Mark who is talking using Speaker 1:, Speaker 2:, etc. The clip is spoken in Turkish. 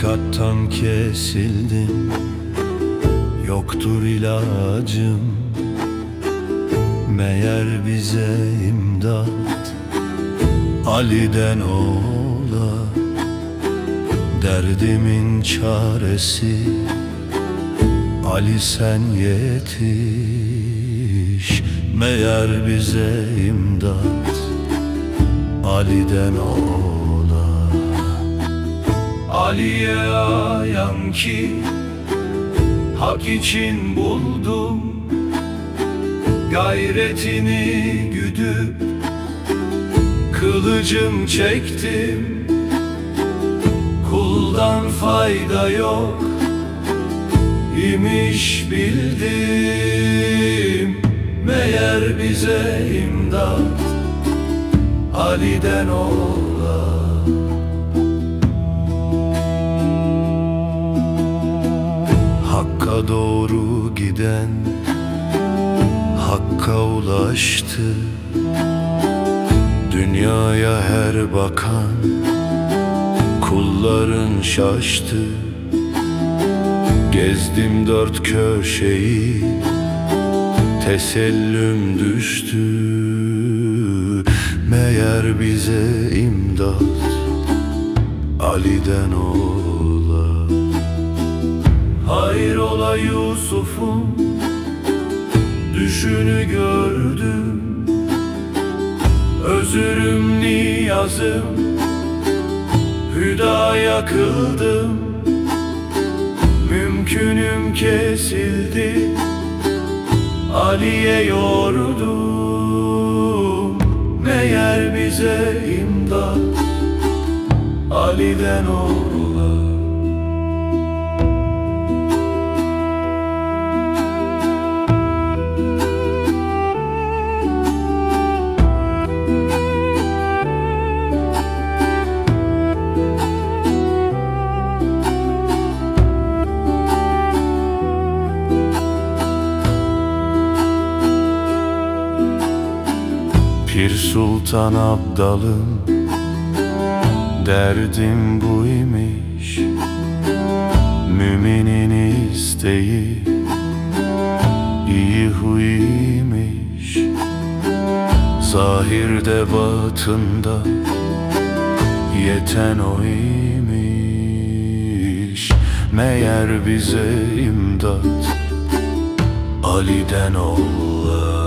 Speaker 1: Hakikattan kesildim Yoktur ilacım. Meğer bize imdat. Ali'den ola Derdimin çaresi. Ali sen yetiş. Meğer bize imdat. Ali'den ola Ali'ye ayan ki Hak için buldum. Gayretini güdüp Kılıcım çektim. Kuldan fayda yok imiş bildim. Meğer bize imdat Ali'den ola Hakka Dünyaya her bakan Kulların şaştı. Gezdim dört köşeyi Tesellüm düştü. Meğer bize imdat Ali'den ola Hayrola Yusuf'um Düşünü gördüm. Özürüm niyazım Hüdaya kıldım. Mümkünüm kesildi Ali'ye yordum. Meğer bize imdat Ali'den ola Pir Sultan Abdalım Derdim bu imiş. Müminin isteği iyi huymuş Zahirde batında Yeten o imiş. Meğer bize imdat Ali'den ola